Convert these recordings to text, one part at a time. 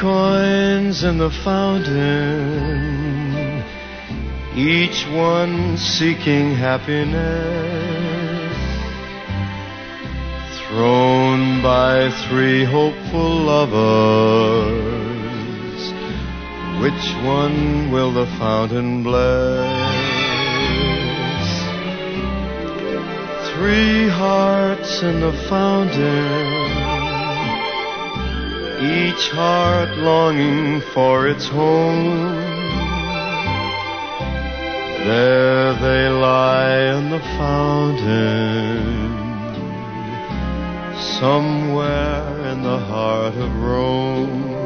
coins in the fountain, each one seeking happiness, thrown by three hopeful lovers. Which one will the fountain bless? Three hearts in the fountain each heart longing for its home. There they lie in the fountain, somewhere in the heart of Rome.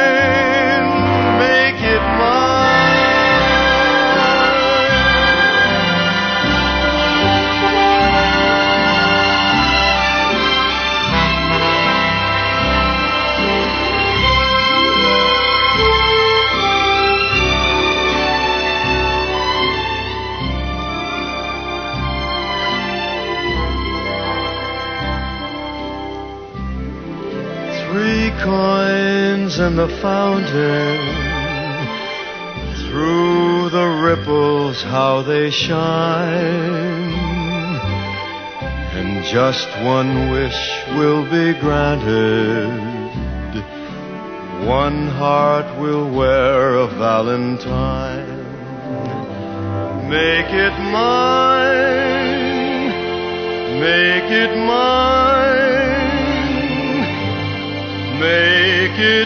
Three coins in the fountain, through the ripples how they shine. And just one wish will be granted. One heart will wear a valentine. Make it mine, make it mine. Make.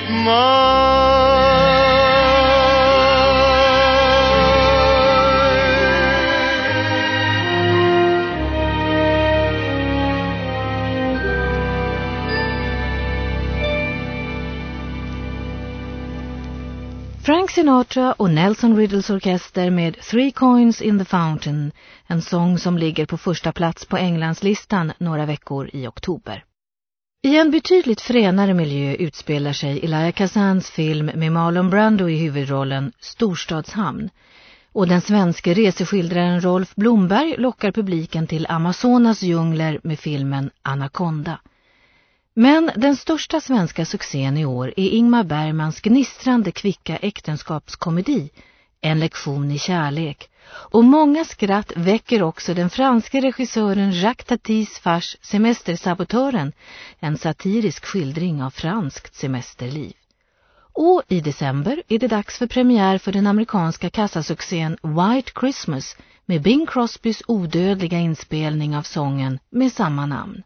Frank Sinatra och Nelson Riddles orkester med Three Coins in the Fountain, en sång som ligger på första plats på Englandslistan några veckor i oktober. I en betydligt fränare miljö utspelar sig Elia Kazans film med Marlon Brando i huvudrollen Storstadshamn. Och den svenske reseskildraren Rolf Blomberg lockar publiken till Amazonas djungler med filmen Anaconda. Men den största svenska succén i år är Ingmar Bergmans gnistrande kvicka äktenskapskomedi en lektion i kärlek. Och många skratt väcker också den franske regissören Jacques Tatis fars Semestersabotören, en satirisk skildring av franskt semesterliv. Och i december är det dags för premiär för den amerikanska kassasuccén White Christmas med Bing Crosbys odödliga inspelning av sången med samma namn.